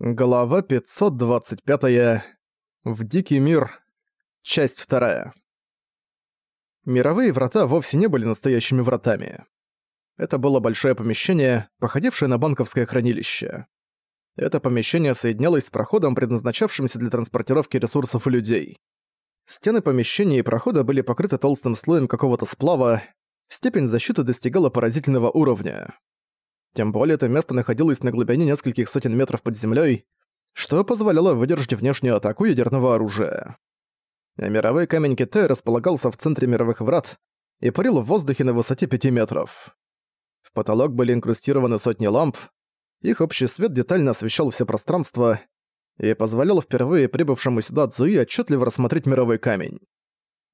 Глава 525. В Дикий мир. Часть 2. Мировые врата вовсе не были настоящими вратами. Это было большое помещение, походившее на банковское хранилище. Это помещение соединялось с проходом, предназначавшимся для транспортировки ресурсов и людей. Стены помещения и прохода были покрыты толстым слоем какого-то сплава, степень защиты достигала поразительного уровня. Тем более это место находилось на глубине нескольких сотен метров под землей, что позволяло выдержать внешнюю атаку ядерного оружия. Мировой камень Китая располагался в центре мировых врат и парил в воздухе на высоте 5 метров. В потолок были инкрустированы сотни ламп, их общий свет детально освещал все пространство и позволял впервые прибывшему сюда Цзуи отчетливо рассмотреть мировой камень.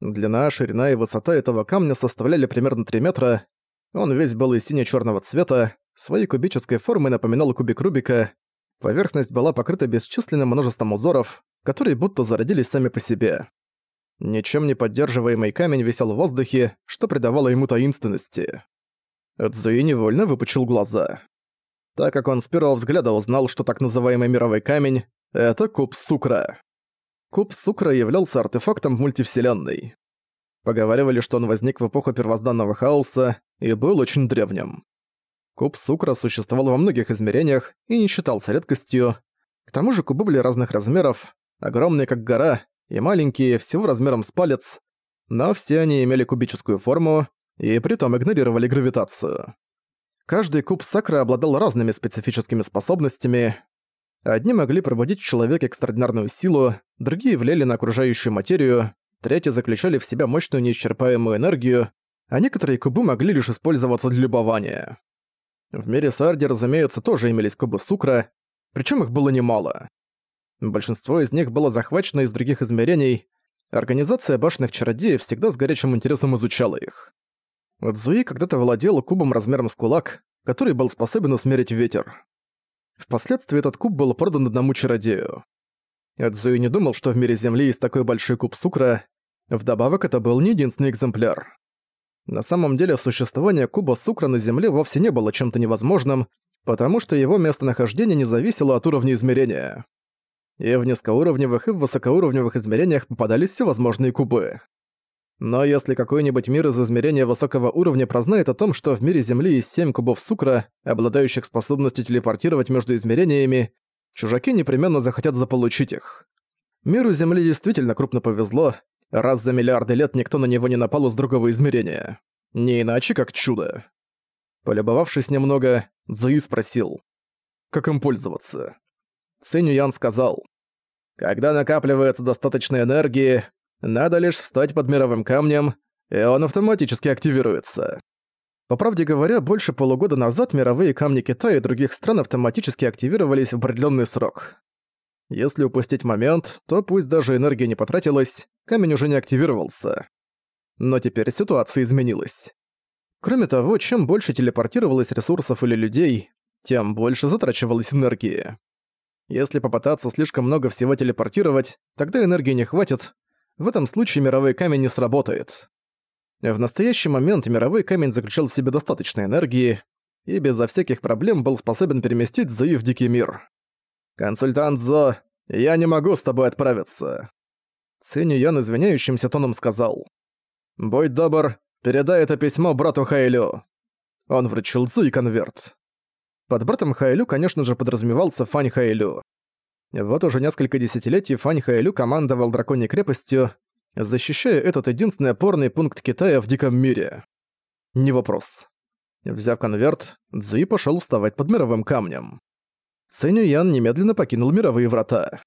Длина, ширина и высота этого камня составляли примерно 3 метра, он весь был из сине черного цвета, Своей кубической формой напоминал кубик Рубика. Поверхность была покрыта бесчисленным множеством узоров, которые будто зародились сами по себе. Ничем не поддерживаемый камень висел в воздухе, что придавало ему таинственности. Эдзуи невольно выпучил глаза. Так как он с первого взгляда узнал, что так называемый мировой камень — это куб Сукра. Куб Сукра являлся артефактом мультивселенной. Поговаривали, что он возник в эпоху первозданного хаоса и был очень древним. Куб Сукра существовал во многих измерениях и не считался редкостью. К тому же кубы были разных размеров, огромные как гора, и маленькие, всего размером с палец, но все они имели кубическую форму и притом игнорировали гравитацию. Каждый куб Сакра обладал разными специфическими способностями. Одни могли пробудить в человеке экстраординарную силу, другие влияли на окружающую материю, третьи заключали в себя мощную неисчерпаемую энергию, а некоторые кубы могли лишь использоваться для любования. В мире Сарди, разумеется, тоже имелись кубы Сукра, причем их было немало. Большинство из них было захвачено из других измерений, Организация башенных чародеев всегда с горячим интересом изучала их. Цзуи когда-то владела кубом размером с кулак, который был способен усмирить ветер. Впоследствии этот куб был продан одному чародею. Цзуи не думал, что в мире Земли есть такой большой куб Сукра, вдобавок это был не единственный экземпляр. На самом деле существование куба Сукра на Земле вовсе не было чем-то невозможным, потому что его местонахождение не зависело от уровня измерения. И в низкоуровневых и в высокоуровневых измерениях попадались всевозможные кубы. Но если какой-нибудь мир из измерения высокого уровня прознает о том, что в мире Земли есть семь кубов Сукра, обладающих способностью телепортировать между измерениями, чужаки непременно захотят заполучить их. Миру Земли действительно крупно повезло, Раз за миллиарды лет никто на него не напал из другого измерения. Не иначе, как чудо. Полюбовавшись немного, Зуи спросил, как им пользоваться. Цинь Ян сказал, «Когда накапливается достаточно энергии, надо лишь встать под мировым камнем, и он автоматически активируется». По правде говоря, больше полугода назад мировые камни Китая и других стран автоматически активировались в определенный срок. Если упустить момент, то пусть даже энергия не потратилась, камень уже не активировался. Но теперь ситуация изменилась. Кроме того, чем больше телепортировалось ресурсов или людей, тем больше затрачивалось энергии. Если попытаться слишком много всего телепортировать, тогда энергии не хватит, в этом случае мировой камень не сработает. В настоящий момент мировой камень заключал в себе достаточно энергии и безо всяких проблем был способен переместить Зуи в Дикий мир. «Консультант Зо, я не могу с тобой отправиться. Цинь Ян извиняющимся тоном сказал. «Будь добр, передай это письмо брату Хайлю». Он вручил Цзу и конверт. Под братом Хайлю, конечно же, подразумевался Фань Хайлю. Вот уже несколько десятилетий Фань Хайлю командовал Драконьей крепостью, защищая этот единственный опорный пункт Китая в диком мире. Не вопрос. Взяв конверт, Цзуи пошёл вставать под мировым камнем. Цинь Ян немедленно покинул мировые врата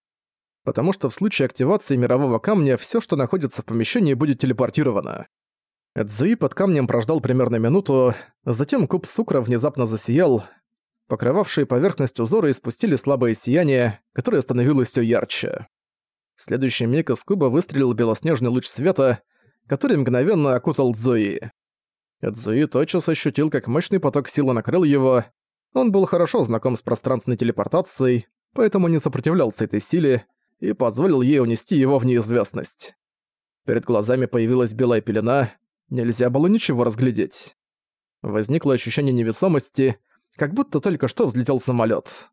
потому что в случае активации мирового камня все, что находится в помещении, будет телепортировано. Эдзуи под камнем прождал примерно минуту, затем куб сукра внезапно засиял. Покрывавшие поверхность узоры испустили слабое сияние, которое становилось все ярче. В следующий миг из куба выстрелил белоснежный луч света, который мгновенно окутал Цзуи. Эдзуи тотчас ощутил, как мощный поток силы накрыл его. Он был хорошо знаком с пространственной телепортацией, поэтому не сопротивлялся этой силе, и позволил ей унести его в неизвестность. Перед глазами появилась белая пелена, нельзя было ничего разглядеть. Возникло ощущение невесомости, как будто только что взлетел самолет.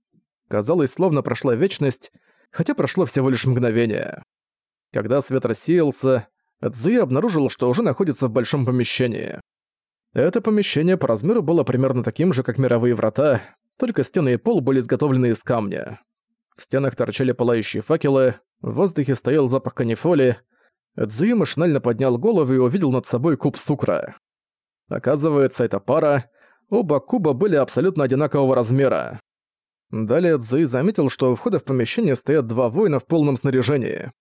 Казалось, словно прошла вечность, хотя прошло всего лишь мгновение. Когда свет рассеялся, Цзуи обнаружил, что уже находится в большом помещении. Это помещение по размеру было примерно таким же, как мировые врата, только стены и пол были изготовлены из камня. В стенах торчали пылающие факелы, в воздухе стоял запах канифоли. Цзуи машинально поднял голову и увидел над собой куб сукра. Оказывается, эта пара, оба куба были абсолютно одинакового размера. Далее Цзуи заметил, что у входа в помещение стоят два воина в полном снаряжении.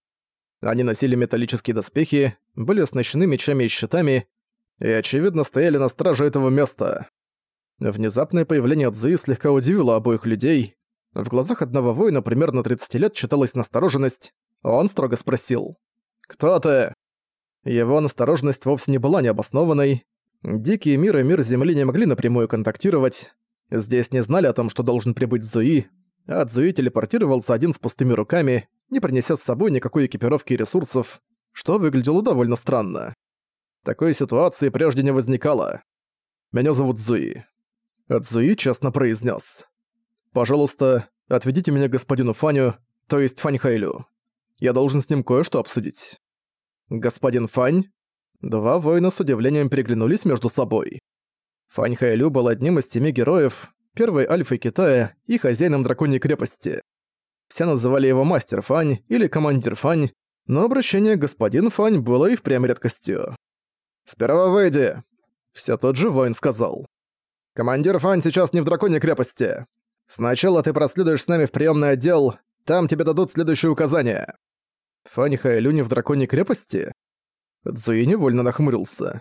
Они носили металлические доспехи, были оснащены мечами и щитами, и, очевидно, стояли на страже этого места. Внезапное появление Цзуи слегка удивило обоих людей. В глазах одного воина примерно 30 лет читалась настороженность. Он строго спросил. «Кто ты?» Его настороженность вовсе не была необоснованной. Дикий мир и мир Земли не могли напрямую контактировать. Здесь не знали о том, что должен прибыть Зуи, а Зуи телепортировался один с пустыми руками, не принеся с собой никакой экипировки и ресурсов, что выглядело довольно странно. Такой ситуации прежде не возникало. «Меня зовут Зуи». Цзуи честно произнес: «Пожалуйста, отведите меня к господину Фаню, то есть Фань Хайлю. Я должен с ним кое-что обсудить». «Господин Фань?» Два воина с удивлением переглянулись между собой. Фань Хайлю был одним из семи героев, первой альфой Китая и хозяином драконьей крепости. Все называли его Мастер Фань или Командир Фань, но обращение «Господин Фань» было и впрямь редкостью. «Сперва выйди!» Все тот же воин сказал. «Командир Фань сейчас не в драконьей крепости. Сначала ты проследуешь с нами в приемный отдел, там тебе дадут следующее указание». Фань Хайлю не в драконьей крепости? Цзуи невольно нахмурился.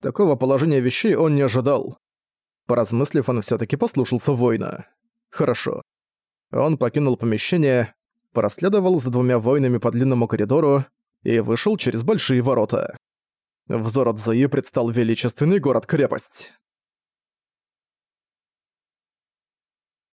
Такого положения вещей он не ожидал. Поразмыслив, он все таки послушался воина. Хорошо. Он покинул помещение, проследовал за двумя воинами по длинному коридору и вышел через большие ворота. Взору Цзуи предстал величественный город-крепость.